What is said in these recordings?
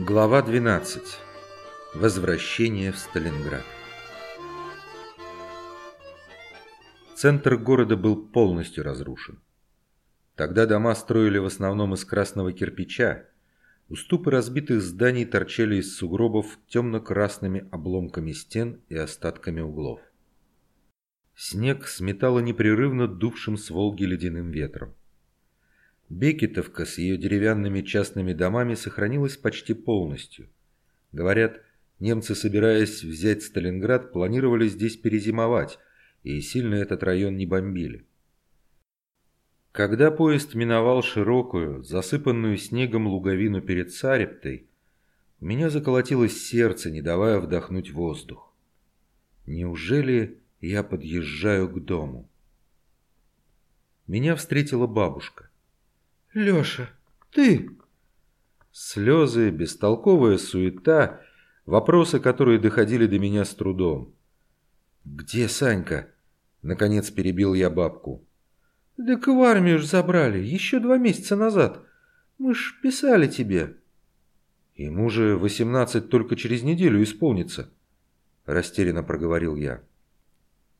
Глава 12. Возвращение в Сталинград. Центр города был полностью разрушен. Тогда дома строили в основном из красного кирпича. Уступы разбитых зданий торчали из сугробов темно-красными обломками стен и остатками углов. Снег сметало непрерывно дувшим с Волги ледяным ветром. Бекетовка с ее деревянными частными домами сохранилась почти полностью. Говорят, немцы, собираясь взять Сталинград, планировали здесь перезимовать, и сильно этот район не бомбили. Когда поезд миновал широкую, засыпанную снегом луговину перед Сарептой, у меня заколотилось сердце, не давая вдохнуть воздух. Неужели я подъезжаю к дому? Меня встретила бабушка. Леша, ты...» Слезы, бестолковая суета, вопросы, которые доходили до меня с трудом. «Где Санька?» — наконец перебил я бабку. «Так в армию ж забрали, еще два месяца назад. Мы ж писали тебе». «Ему же восемнадцать только через неделю исполнится», — растерянно проговорил я.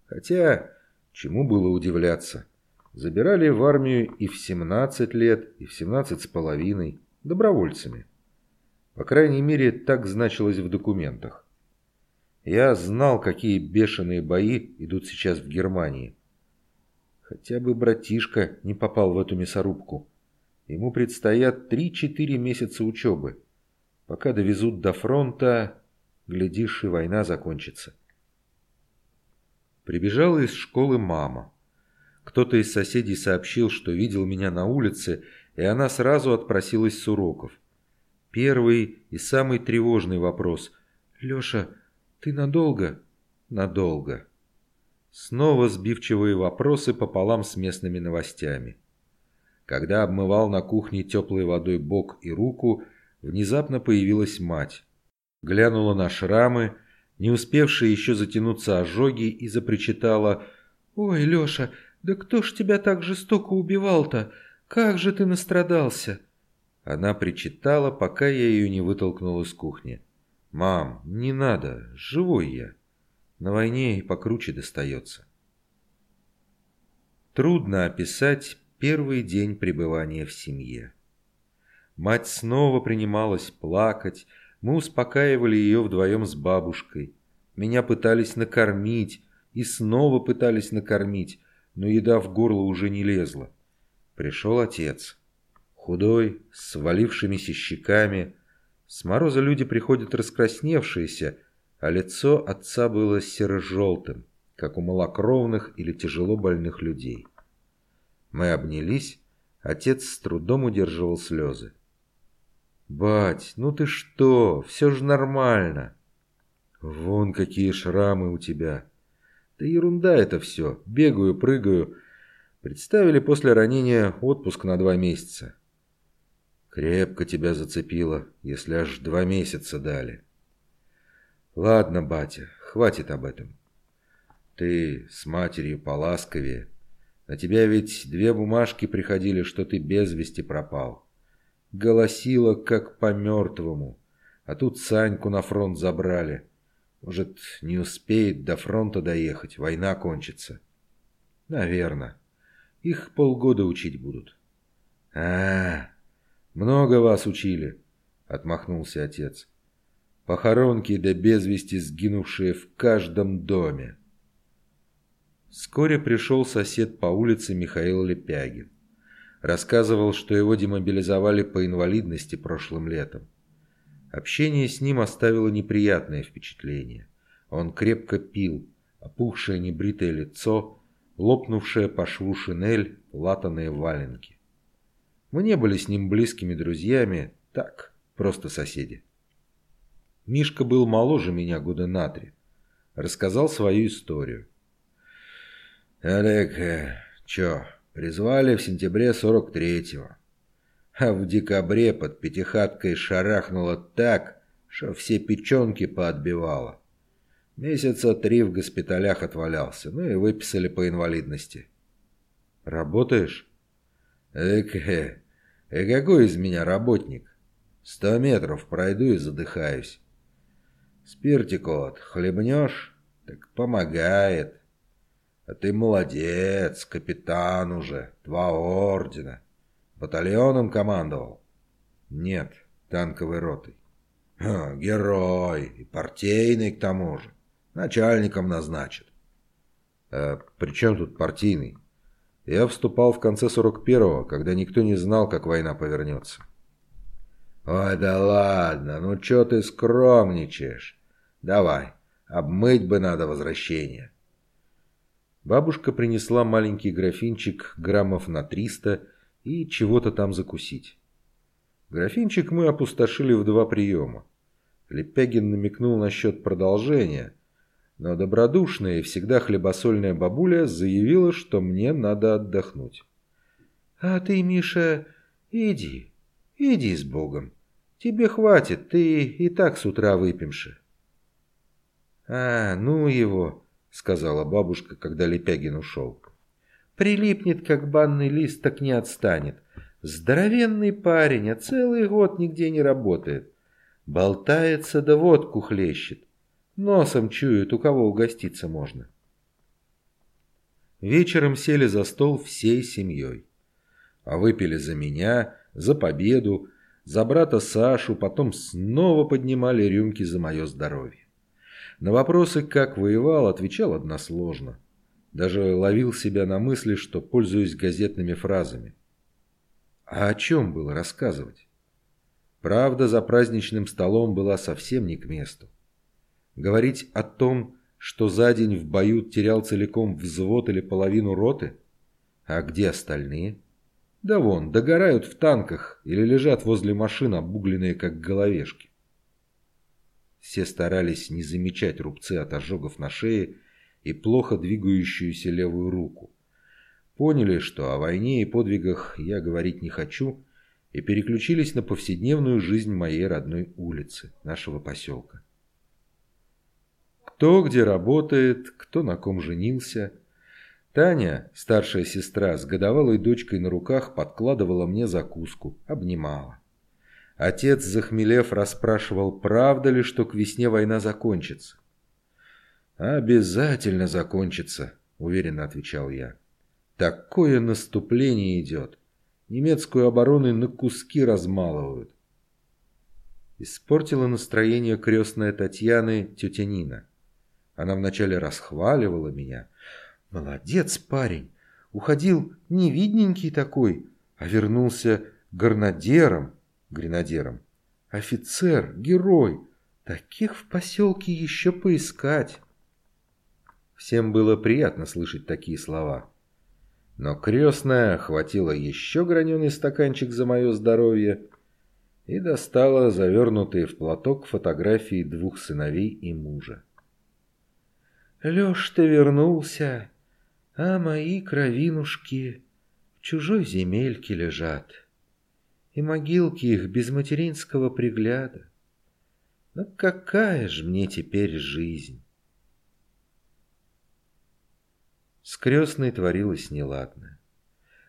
Хотя, чему было удивляться? Забирали в армию и в 17 лет, и в 17 с половиной, добровольцами. По крайней мере, так значилось в документах. Я знал, какие бешеные бои идут сейчас в Германии. Хотя бы братишка не попал в эту мясорубку. Ему предстоят 3-4 месяца учебы. Пока довезут до фронта, глядишь, и война закончится. Прибежала из школы мама. Кто-то из соседей сообщил, что видел меня на улице, и она сразу отпросилась с уроков. Первый и самый тревожный вопрос. «Леша, ты надолго?» «Надолго». Снова сбивчивые вопросы пополам с местными новостями. Когда обмывал на кухне теплой водой бок и руку, внезапно появилась мать. Глянула на шрамы, не успевшие еще затянуться ожоги, и запричитала «Ой, Леша, «Да кто ж тебя так жестоко убивал-то? Как же ты настрадался?» Она причитала, пока я ее не вытолкнул из кухни. «Мам, не надо, живой я. На войне и покруче достается». Трудно описать первый день пребывания в семье. Мать снова принималась плакать, мы успокаивали ее вдвоем с бабушкой. Меня пытались накормить и снова пытались накормить, но еда в горло уже не лезла. Пришел отец. Худой, с свалившимися щеками. С мороза люди приходят раскрасневшиеся, а лицо отца было серо-желтым, как у малокровных или тяжело больных людей. Мы обнялись, отец с трудом удерживал слезы. «Бать, ну ты что, все же нормально!» «Вон какие шрамы у тебя!» Да ерунда это все. Бегаю, прыгаю. Представили после ранения отпуск на два месяца. Крепко тебя зацепило, если аж два месяца дали. Ладно, батя, хватит об этом. Ты с матерью поласковее. На тебя ведь две бумажки приходили, что ты без вести пропал. Голосила, как по мертвому. А тут Саньку на фронт забрали. Может, не успеет до фронта доехать, война кончится. Наверно. Их полгода учить будут. А, -а, -а много вас учили, отмахнулся отец. Похоронки да без вести сгинувшие в каждом доме. Вскоре пришел сосед по улице Михаил Лепягин. Рассказывал, что его демобилизовали по инвалидности прошлым летом. Общение с ним оставило неприятное впечатление. Он крепко пил, опухшее небритое лицо, лопнувшая по шву шинель, латаные валенки. Мы не были с ним близкими друзьями, так, просто соседи. Мишка был моложе меня года на три. Рассказал свою историю. «Олег, э, чё, призвали в сентябре сорок третьего а в декабре под пятихаткой шарахнуло так, что все печенки поотбивало. Месяца три в госпиталях отвалялся, ну и выписали по инвалидности. «Работаешь?» «Эк, э, э, какой из меня работник? Сто метров пройду и задыхаюсь. Спиртикот, хлебнешь? Так помогает. А ты молодец, капитан уже, два ордена. Батальоном командовал? Нет, танковой ротой. Ха, герой, и партийный к тому же. Начальником назначат. А при чем тут партийный? Я вступал в конце 41-го, когда никто не знал, как война повернется. Ой, да ладно, ну чё ты скромничаешь? Давай, обмыть бы надо возвращение. Бабушка принесла маленький графинчик граммов на 300 и чего-то там закусить. Графинчик мы опустошили в два приема. Лепягин намекнул насчет продолжения, но добродушная и всегда хлебосольная бабуля заявила, что мне надо отдохнуть. «А ты, Миша, иди, иди с Богом. Тебе хватит, ты и так с утра выпьемши». «А, ну его», — сказала бабушка, когда Лепягин ушел. «Прилипнет, как банный лист, так не отстанет. Здоровенный парень, а целый год нигде не работает. Болтается да водку хлещет. Носом чует, у кого угоститься можно. Вечером сели за стол всей семьей. А выпили за меня, за победу, за брата Сашу, потом снова поднимали рюмки за мое здоровье. На вопросы, как воевал, отвечал односложно. Даже ловил себя на мысли, что пользуюсь газетными фразами. А о чем было рассказывать? Правда, за праздничным столом была совсем не к месту. Говорить о том, что за день в бою терял целиком взвод или половину роты? А где остальные? Да вон, догорают в танках или лежат возле машин, обугленные как головешки. Все старались не замечать рубцы от ожогов на шее и плохо двигающуюся левую руку. Поняли, что о войне и подвигах я говорить не хочу, и переключились на повседневную жизнь моей родной улицы, нашего поселка. Кто где работает, кто на ком женился. Таня, старшая сестра, с годовалой дочкой на руках подкладывала мне закуску, обнимала. Отец, захмелев, расспрашивал, правда ли, что к весне война закончится. «Обязательно закончится», — уверенно отвечал я. «Такое наступление идет. Немецкую оборону на куски размалывают». Испортила настроение крестная Татьяны тетя Нина. Она вначале расхваливала меня. «Молодец, парень! Уходил невидненький такой, а вернулся горнадером, гренадером. Офицер, герой! Таких в поселке еще поискать!» Всем было приятно слышать такие слова. Но крестная хватила еще граненый стаканчик за мое здоровье и достала завернутые в платок фотографии двух сыновей и мужа. Лёш, ты вернулся, а мои кровинушки в чужой земельке лежат, и могилки их без материнского пригляда. Но какая ж мне теперь жизнь? С крестной творилось неладно.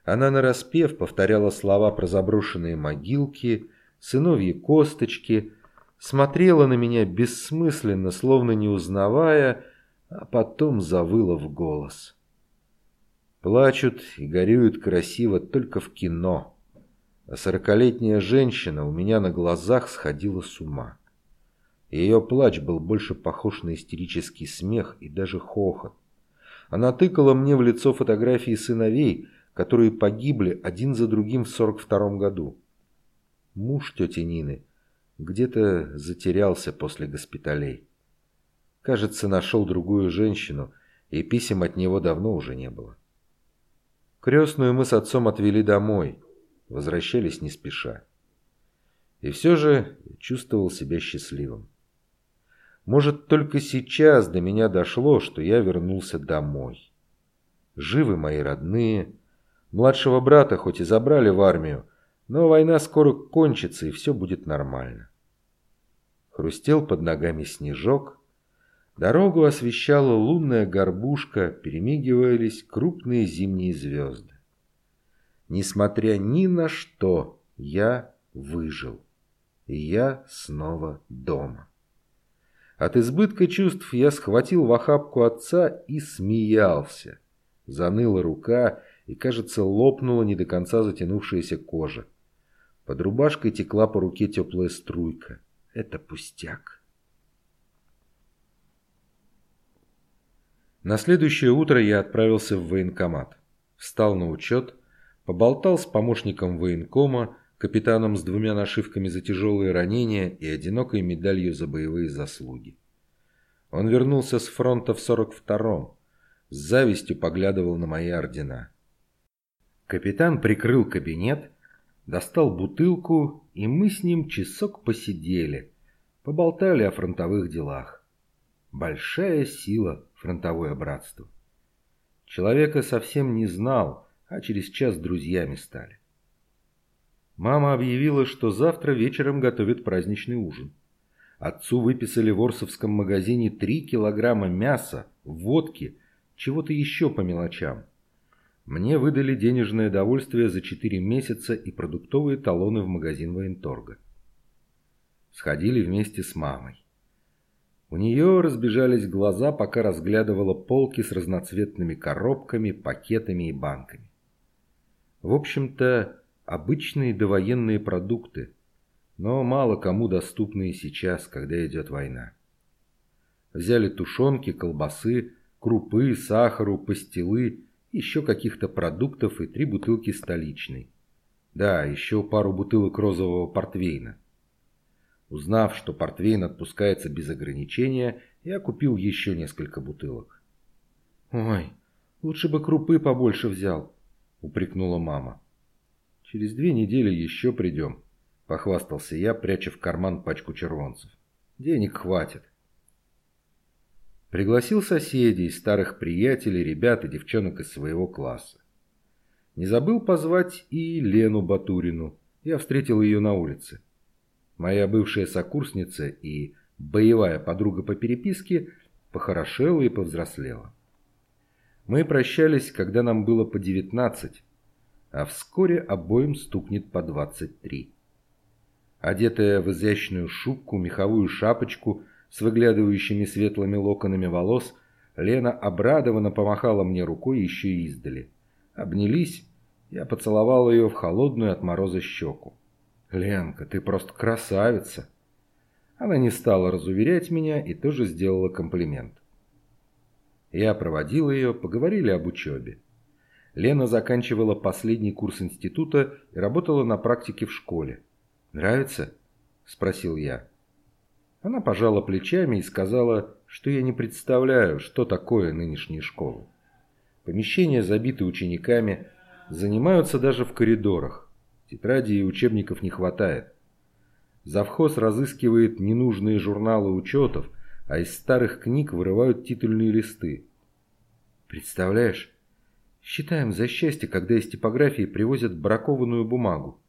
Она нараспев повторяла слова про заброшенные могилки, сыновьи косточки, смотрела на меня бессмысленно, словно не узнавая, а потом завыла в голос. Плачут и горюют красиво только в кино, а сорокалетняя женщина у меня на глазах сходила с ума. Ее плач был больше похож на истерический смех и даже хохот. Она тыкала мне в лицо фотографии сыновей, которые погибли один за другим в сорок втором году. Муж тети Нины где-то затерялся после госпиталей. Кажется, нашел другую женщину, и писем от него давно уже не было. Крестную мы с отцом отвели домой, возвращались не спеша. И все же чувствовал себя счастливым. Может, только сейчас до меня дошло, что я вернулся домой. Живы мои родные. Младшего брата хоть и забрали в армию, но война скоро кончится, и все будет нормально. Хрустел под ногами снежок, Дорогу освещала лунная горбушка, перемигивались крупные зимние звезды. Несмотря ни на что, я выжил. и я снова дома. От избытка чувств я схватил в охапку отца и смеялся. Заныла рука, и, кажется, лопнула не до конца затянувшаяся кожа. Под рубашкой текла по руке теплая струйка. Это пустяк. На следующее утро я отправился в военкомат. Встал на учет, поболтал с помощником военкома, капитаном с двумя нашивками за тяжелые ранения и одинокой медалью за боевые заслуги. Он вернулся с фронта в 42-м, с завистью поглядывал на мои ордена. Капитан прикрыл кабинет, достал бутылку, и мы с ним часок посидели, поболтали о фронтовых делах. Большая сила фронтовое братство. Человека совсем не знал, а через час друзьями стали. Мама объявила, что завтра вечером готовит праздничный ужин. Отцу выписали в Орсовском магазине 3 килограмма мяса, водки, чего-то еще по мелочам. Мне выдали денежное довольствие за 4 месяца и продуктовые талоны в магазин военторга. Сходили вместе с мамой. У нее разбежались глаза, пока разглядывала полки с разноцветными коробками, пакетами и банками. В общем-то, обычные довоенные продукты, но мало кому доступные сейчас, когда идет война. Взяли тушенки, колбасы, крупы, сахару, пастилы, еще каких-то продуктов и три бутылки столичной. Да, еще пару бутылок розового портвейна. Узнав, что портвейн отпускается без ограничения, я купил еще несколько бутылок. «Ой, лучше бы крупы побольше взял», — упрекнула мама. Через две недели еще придем, похвастался я, пряча в карман пачку червонцев. Денег хватит. Пригласил соседей, старых приятелей, ребят и девчонок из своего класса. Не забыл позвать и Лену Батурину. Я встретил ее на улице. Моя бывшая сокурсница и боевая подруга по переписке похорошела и повзрослела. Мы прощались, когда нам было по девятнадцать, а вскоре обоим стукнет по 23. Одетая в изящную шубку, меховую шапочку с выглядывающими светлыми локонами волос, Лена обрадованно помахала мне рукой еще издали. Обнялись, я поцеловал ее в холодную от мороза щеку. «Ленка, ты просто красавица!» Она не стала разуверять меня и тоже сделала комплимент. Я проводил ее, поговорили об учебе. Лена заканчивала последний курс института и работала на практике в школе. «Нравится?» – спросил я. Она пожала плечами и сказала, что я не представляю, что такое нынешние школы. Помещения забиты учениками, занимаются даже в коридорах. Тетрадей и учебников не хватает. Завхоз разыскивает ненужные журналы учетов, а из старых книг вырывают титульные листы. Представляешь, Считаем за счастье, когда из типографии привозят бракованную бумагу.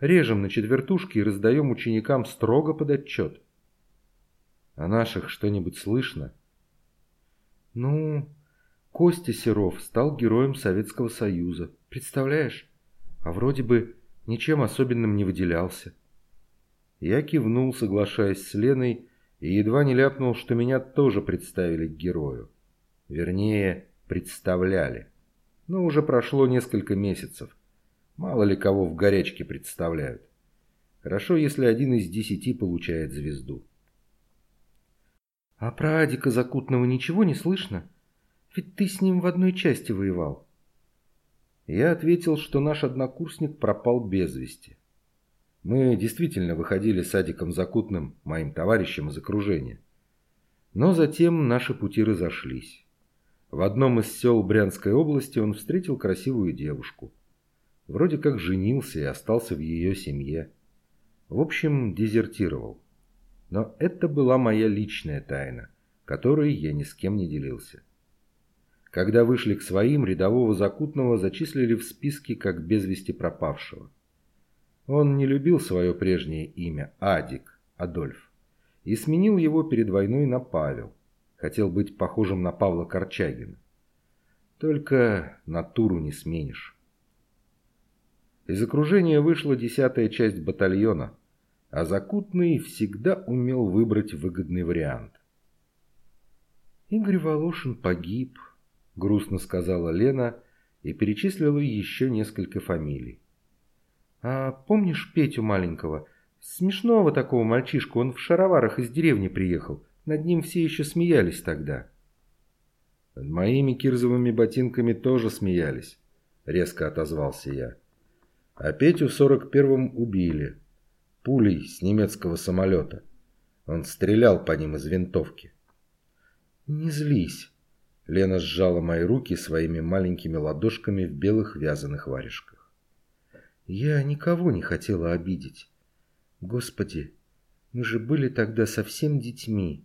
Режем на четвертушки и раздаем ученикам строго под отчет. О наших что-нибудь слышно? Ну, Костя Серов стал героем Советского Союза. Представляешь? А вроде бы ничем особенным не выделялся. Я кивнул, соглашаясь с Леной, и едва не ляпнул, что меня тоже представили к герою. Вернее, представляли. Но уже прошло несколько месяцев. Мало ли кого в горячке представляют. Хорошо, если один из десяти получает звезду. А про Адика Закутного ничего не слышно? Ведь ты с ним в одной части воевал. Я ответил, что наш однокурсник пропал без вести. Мы действительно выходили с Адиком Закутным, моим товарищем из окружения. Но затем наши пути разошлись. В одном из сел Брянской области он встретил красивую девушку. Вроде как женился и остался в ее семье. В общем, дезертировал. Но это была моя личная тайна, которой я ни с кем не делился. Когда вышли к своим, рядового Закутного зачислили в списки как без вести пропавшего. Он не любил свое прежнее имя Адик, Адольф, и сменил его перед войной на Павел. Хотел быть похожим на Павла Корчагина. Только натуру не сменишь. Из окружения вышла десятая часть батальона. а Закутный всегда умел выбрать выгодный вариант. «Игорь Волошин погиб», — грустно сказала Лена и перечислила еще несколько фамилий. «А помнишь Петю маленького? Смешного такого мальчишку, он в шароварах из деревни приехал. Над ним все еще смеялись тогда». «Над моими кирзовыми ботинками тоже смеялись», — резко отозвался я. «А Петю в сорок первом убили. Пулей с немецкого самолета. Он стрелял по ним из винтовки». «Не злись». Лена сжала мои руки своими маленькими ладошками в белых вязаных варежках. «Я никого не хотела обидеть. Господи, мы же были тогда совсем детьми.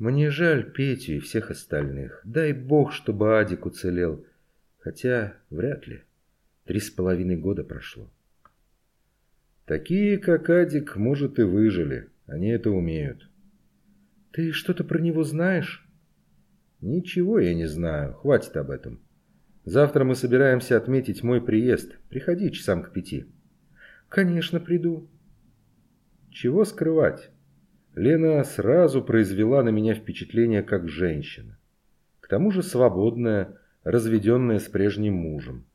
Мне жаль Петю и всех остальных. Дай бог, чтобы Адик уцелел. Хотя вряд ли. Три с половиной года прошло. Такие, как Адик, может, и выжили. Они это умеют. Ты что-то про него знаешь? Ничего я не знаю. Хватит об этом. Завтра мы собираемся отметить мой приезд. Приходи часам к пяти. Конечно, приду. Чего скрывать? Лена сразу произвела на меня впечатление как женщина. К тому же свободная, разведенная с прежним мужем.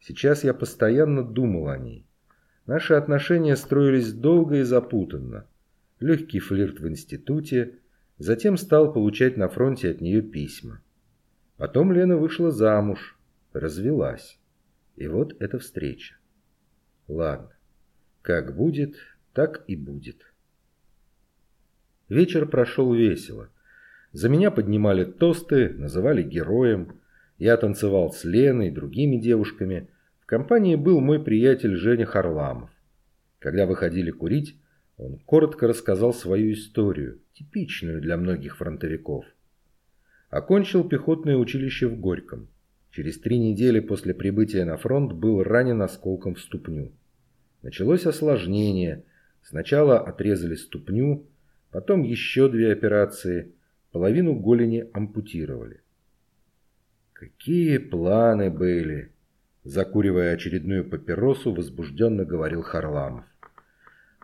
Сейчас я постоянно думал о ней. Наши отношения строились долго и запутанно. Легкий флирт в институте, затем стал получать на фронте от нее письма. Потом Лена вышла замуж, развелась. И вот эта встреча. Ладно, как будет, так и будет. Вечер прошел весело. За меня поднимали тосты, называли героем. Я танцевал с Леной и другими девушками. В компании был мой приятель Женя Харламов. Когда выходили курить, он коротко рассказал свою историю, типичную для многих фронтовиков. Окончил пехотное училище в Горьком. Через три недели после прибытия на фронт был ранен осколком в ступню. Началось осложнение. Сначала отрезали ступню, Потом еще две операции. Половину голени ампутировали. Какие планы были? Закуривая очередную папиросу, возбужденно говорил Харламов.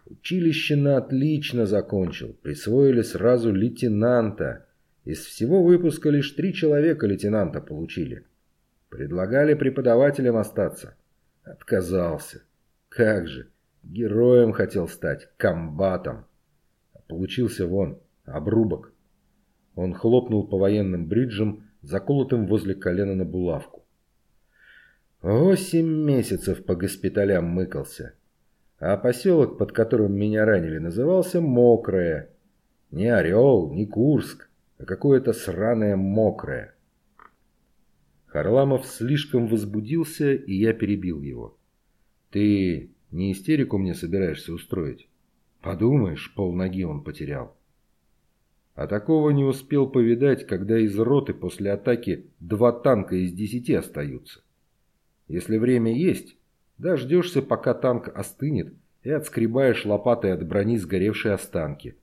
Училище на отлично закончил. Присвоили сразу лейтенанта. Из всего выпуска лишь три человека лейтенанта получили. Предлагали преподавателем остаться. Отказался. Как же, героем хотел стать, комбатом. Получился вон, обрубок. Он хлопнул по военным бриджам, заколотым возле колена на булавку. Восемь месяцев по госпиталям мыкался. А поселок, под которым меня ранили, назывался Мокрое. Не Орел, не Курск, а какое-то сраное Мокрое. Харламов слишком возбудился, и я перебил его. «Ты не истерику мне собираешься устроить?» Подумаешь, полноги он потерял. А такого не успел повидать, когда из роты после атаки два танка из десяти остаются. Если время есть, дождешься, пока танк остынет, и отскребаешь лопатой от брони сгоревшие останки.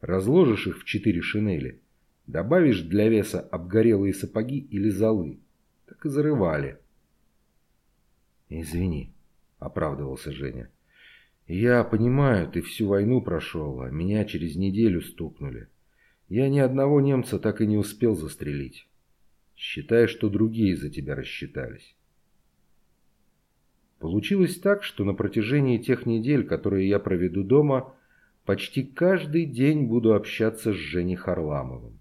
Разложишь их в четыре шинели, добавишь для веса обгорелые сапоги или золы. Так и зарывали. «Извини», — оправдывался Женя. Я понимаю, ты всю войну прошел, а меня через неделю стукнули. Я ни одного немца так и не успел застрелить. Считай, что другие за тебя рассчитались. Получилось так, что на протяжении тех недель, которые я проведу дома, почти каждый день буду общаться с Женей Харламовым.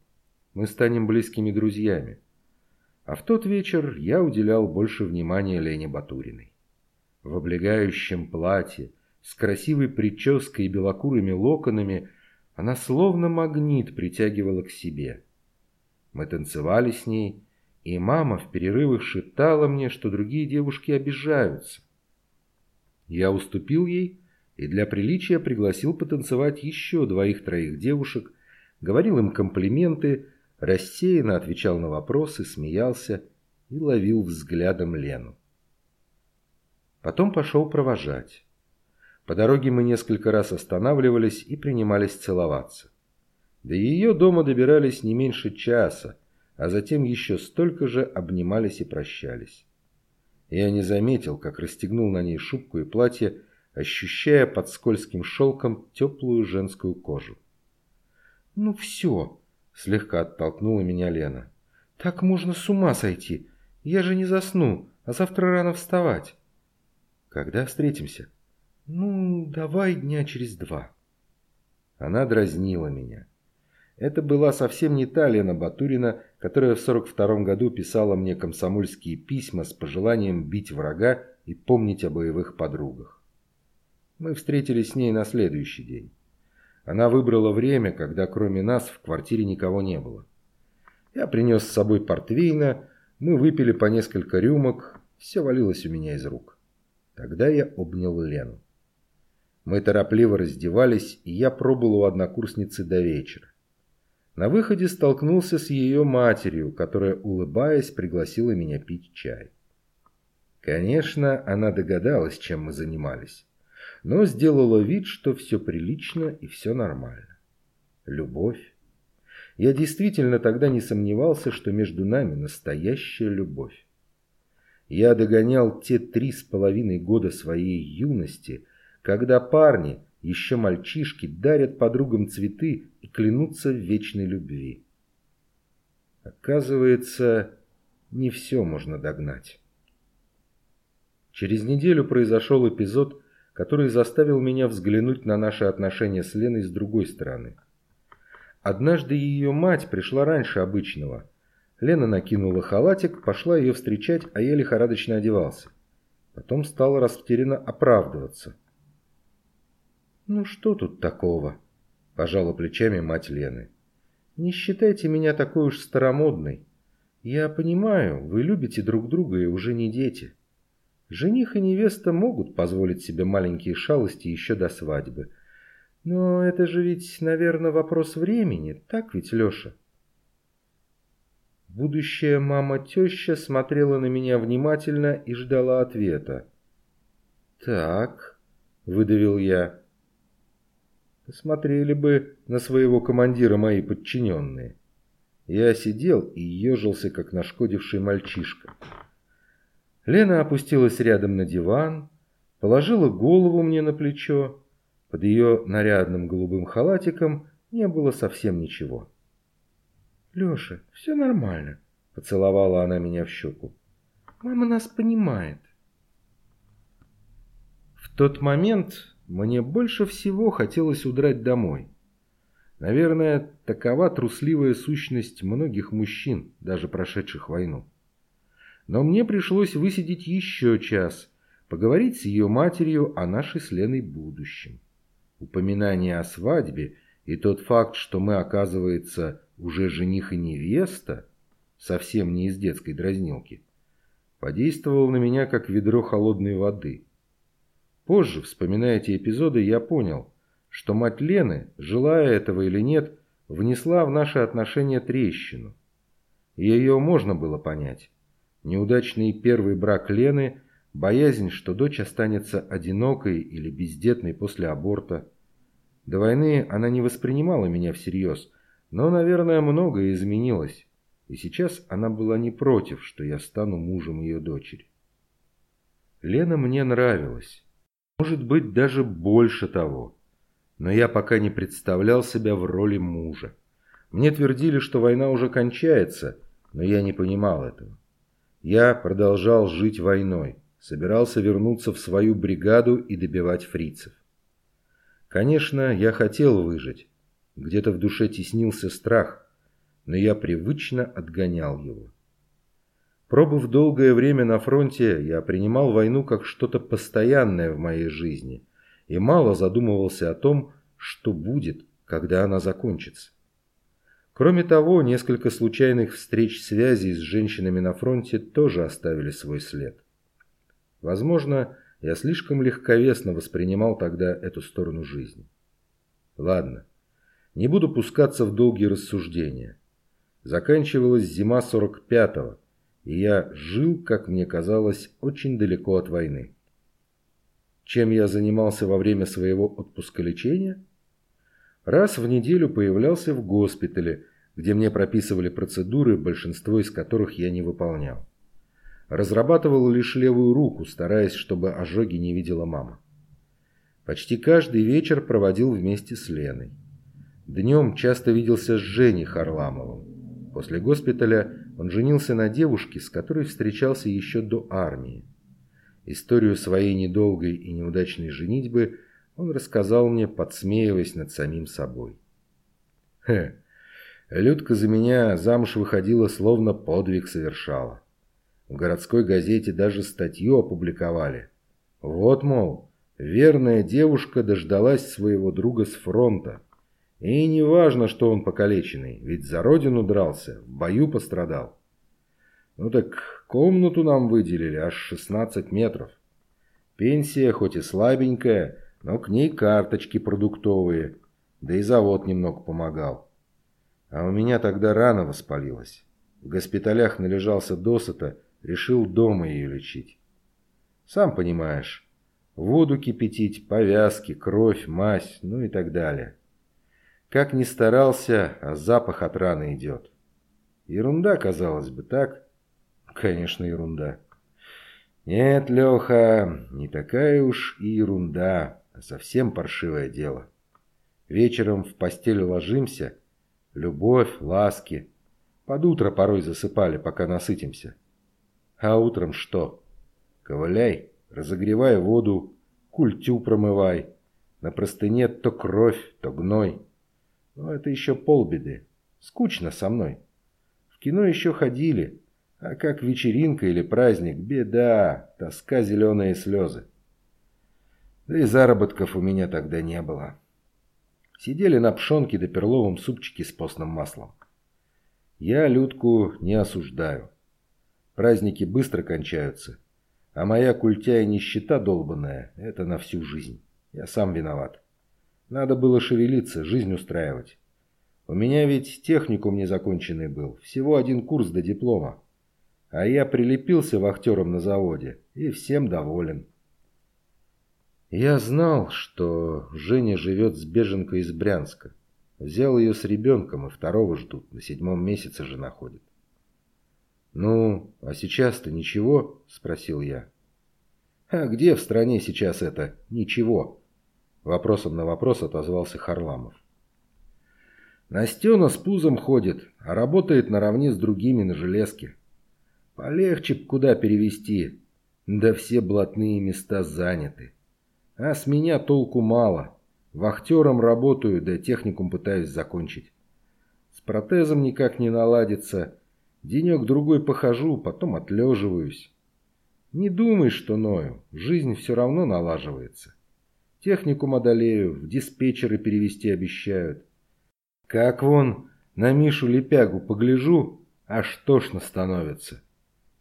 Мы станем близкими друзьями. А в тот вечер я уделял больше внимания Лене Батуриной. В облегающем платье, с красивой прической и белокурыми локонами, она словно магнит притягивала к себе. Мы танцевали с ней, и мама в перерывах шептала мне, что другие девушки обижаются. Я уступил ей и для приличия пригласил потанцевать еще двоих-троих девушек, говорил им комплименты, рассеянно отвечал на вопросы, смеялся и ловил взглядом Лену. Потом пошел провожать. По дороге мы несколько раз останавливались и принимались целоваться. До ее дома добирались не меньше часа, а затем еще столько же обнимались и прощались. Я не заметил, как расстегнул на ней шубку и платье, ощущая под скользким шелком теплую женскую кожу. «Ну все!» – слегка оттолкнула меня Лена. «Так можно с ума сойти! Я же не засну, а завтра рано вставать!» «Когда встретимся?» «Ну, давай дня через два». Она дразнила меня. Это была совсем не та Лена Батурина, которая в 42 году писала мне комсомольские письма с пожеланием бить врага и помнить о боевых подругах. Мы встретились с ней на следующий день. Она выбрала время, когда кроме нас в квартире никого не было. Я принес с собой портвейна, мы выпили по несколько рюмок, все валилось у меня из рук. Тогда я обнял Лену. Мы торопливо раздевались, и я пробыл у однокурсницы до вечера. На выходе столкнулся с ее матерью, которая, улыбаясь, пригласила меня пить чай. Конечно, она догадалась, чем мы занимались, но сделала вид, что все прилично и все нормально. Любовь. Я действительно тогда не сомневался, что между нами настоящая любовь. Я догонял те три с половиной года своей юности, когда парни, еще мальчишки, дарят подругам цветы и клянутся в вечной любви. Оказывается, не все можно догнать. Через неделю произошел эпизод, который заставил меня взглянуть на наши отношения с Леной с другой стороны. Однажды ее мать пришла раньше обычного. Лена накинула халатик, пошла ее встречать, а я лихорадочно одевался. Потом стала растерянно оправдываться. «Ну что тут такого?» Пожала плечами мать Лены. «Не считайте меня такой уж старомодной. Я понимаю, вы любите друг друга и уже не дети. Жених и невеста могут позволить себе маленькие шалости еще до свадьбы. Но это же ведь, наверное, вопрос времени, так ведь, Леша?» Будущая мама-теща смотрела на меня внимательно и ждала ответа. «Так», — выдавил я, Посмотрели бы на своего командира мои подчиненные. Я сидел и ежился, как нашкодивший мальчишка. Лена опустилась рядом на диван, положила голову мне на плечо. Под ее нарядным голубым халатиком не было совсем ничего. «Леша, все нормально», — поцеловала она меня в щеку. «Мама нас понимает». В тот момент мне больше всего хотелось удрать домой. Наверное, такова трусливая сущность многих мужчин, даже прошедших войну. Но мне пришлось высидеть еще час, поговорить с ее матерью о нашей с Леной будущем. Упоминание о свадьбе и тот факт, что мы, оказывается, уже жених и невеста, совсем не из детской дразнилки, подействовал на меня, как ведро холодной воды – Позже, вспоминая эти эпизоды, я понял, что мать Лены, желая этого или нет, внесла в наши отношения трещину. И ее можно было понять. Неудачный первый брак Лены, боязнь, что дочь останется одинокой или бездетной после аборта. До войны она не воспринимала меня всерьез, но, наверное, многое изменилось, и сейчас она была не против, что я стану мужем ее дочери. Лена мне нравилась. Может быть, даже больше того. Но я пока не представлял себя в роли мужа. Мне твердили, что война уже кончается, но я не понимал этого. Я продолжал жить войной, собирался вернуться в свою бригаду и добивать фрицев. Конечно, я хотел выжить. Где-то в душе теснился страх, но я привычно отгонял его. Пробыв долгое время на фронте, я принимал войну как что-то постоянное в моей жизни и мало задумывался о том, что будет, когда она закончится. Кроме того, несколько случайных встреч связей с женщинами на фронте тоже оставили свой след. Возможно, я слишком легковесно воспринимал тогда эту сторону жизни. Ладно, не буду пускаться в долгие рассуждения. Заканчивалась зима 45-го, и я жил, как мне казалось, очень далеко от войны. Чем я занимался во время своего отпуска лечения? Раз в неделю появлялся в госпитале, где мне прописывали процедуры, большинство из которых я не выполнял. Разрабатывал лишь левую руку, стараясь, чтобы ожоги не видела мама. Почти каждый вечер проводил вместе с Леной. Днем часто виделся с Женей Харламовым. После госпиталя он женился на девушке, с которой встречался еще до армии. Историю своей недолгой и неудачной женитьбы он рассказал мне, подсмеиваясь над самим собой. Хе, Людка за меня замуж выходила, словно подвиг совершала. В городской газете даже статью опубликовали. Вот, мол, верная девушка дождалась своего друга с фронта. И не важно, что он покалеченный, ведь за родину дрался, в бою пострадал. Ну так комнату нам выделили аж 16 метров. Пенсия хоть и слабенькая, но к ней карточки продуктовые, да и завод немного помогал. А у меня тогда рана воспалилась. В госпиталях належался досыта, решил дома ее лечить. Сам понимаешь, воду кипятить, повязки, кровь, мазь, ну и так далее. Как ни старался, а запах от раны идет. Ерунда, казалось бы, так? Конечно, ерунда. Нет, Леха, не такая уж и ерунда, а совсем паршивое дело. Вечером в постель ложимся, любовь, ласки. Под утро порой засыпали, пока насытимся. А утром что? Ковыляй, разогревай воду, культю промывай. На простыне то кровь, то гной. Но это еще полбеды. Скучно со мной. В кино еще ходили. А как вечеринка или праздник, беда, тоска, зеленые слезы. Да и заработков у меня тогда не было. Сидели на пшенке да перловом супчике с постным маслом. Я Людку не осуждаю. Праздники быстро кончаются. А моя культя и нищета долбанная – это на всю жизнь. Я сам виноват. Надо было шевелиться, жизнь устраивать. У меня ведь техникум незаконченный был, всего один курс до диплома. А я прилепился вахтером на заводе и всем доволен. Я знал, что Женя живет с беженкой из Брянска. Взял ее с ребенком, и второго ждут, на седьмом месяце же находит. «Ну, а сейчас-то ничего?» – спросил я. «А где в стране сейчас это «ничего»?» Вопросом на вопрос отозвался Харламов. Настена с пузом ходит, а работает наравне с другими на железке. Полегче куда перевести, да все блатные места заняты. А с меня толку мало. Вахтером работаю, да техникум пытаюсь закончить. С протезом никак не наладится. Денек-другой похожу, потом отлеживаюсь. Не думай, что ною. Жизнь все равно налаживается. Техникум одолею, в диспетчеры перевести обещают. Как вон на Мишу Лепягу погляжу, аж тошно становится.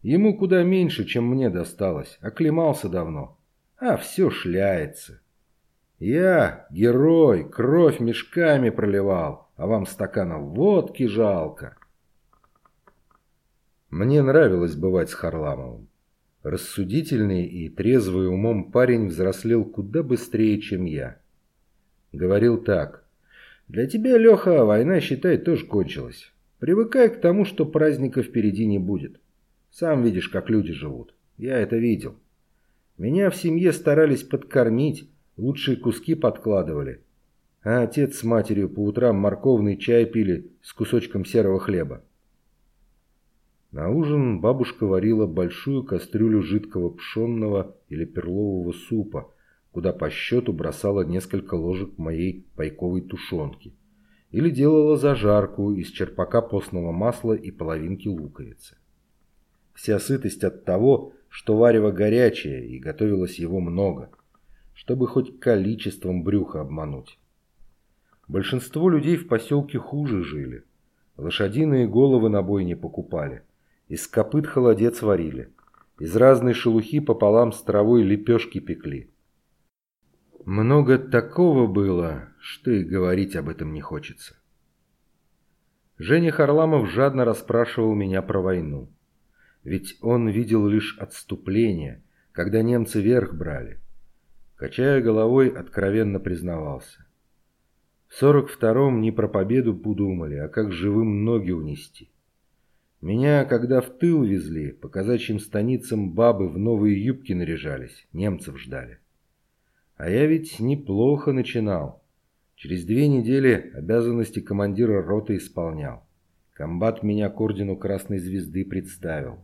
Ему куда меньше, чем мне досталось, оклемался давно а все шляется. Я, герой, кровь мешками проливал, а вам стаканов водки жалко. Мне нравилось бывать с Харламовым. Рассудительный и трезвый умом парень взрослел куда быстрее, чем я. Говорил так. «Для тебя, Леха, война, считай, тоже кончилась. Привыкай к тому, что праздника впереди не будет. Сам видишь, как люди живут. Я это видел». Меня в семье старались подкормить, лучшие куски подкладывали. А отец с матерью по утрам морковный чай пили с кусочком серого хлеба. На ужин бабушка варила большую кастрюлю жидкого пшенного или перлового супа, куда по счету бросала несколько ложек моей пайковой тушенки. Или делала зажарку из черпака постного масла и половинки луковицы. Вся сытость от того, что варево горячее и готовилось его много, чтобы хоть количеством брюха обмануть. Большинство людей в поселке хуже жили. Лошадиные головы на бой не покупали. Из копыт холодец варили. Из разной шелухи пополам с травой лепешки пекли. Много такого было, что и говорить об этом не хочется. Женя Харламов жадно расспрашивал меня про войну. Ведь он видел лишь отступление, когда немцы верх брали. Качая головой, откровенно признавался. В сорок втором не про победу подумали, а как живым ноги унести. Меня, когда в тыл везли, по казачьим станицам бабы в новые юбки наряжались, немцев ждали. А я ведь неплохо начинал. Через две недели обязанности командира роты исполнял. Комбат меня к ордену Красной Звезды представил.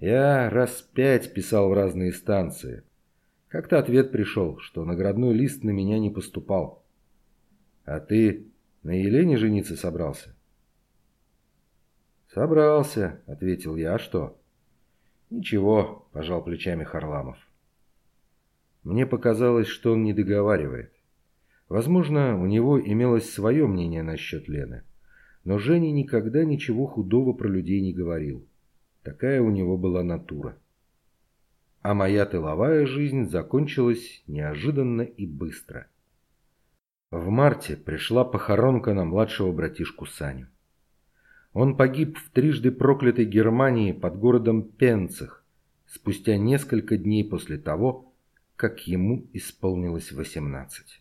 Я раз пять писал в разные станции. Как-то ответ пришел, что наградной лист на меня не поступал. А ты на Елене жениться собрался? Собрался, ответил я. А что? Ничего, пожал плечами Харламов. Мне показалось, что он не договаривает. Возможно, у него имелось свое мнение насчет Лены. Но Женя никогда ничего худого про людей не говорил. Такая у него была натура. А моя тыловая жизнь закончилась неожиданно и быстро. В марте пришла похоронка на младшего братишку Саню. Он погиб в трижды проклятой Германии под городом Пенцах спустя несколько дней после того, как ему исполнилось восемнадцать.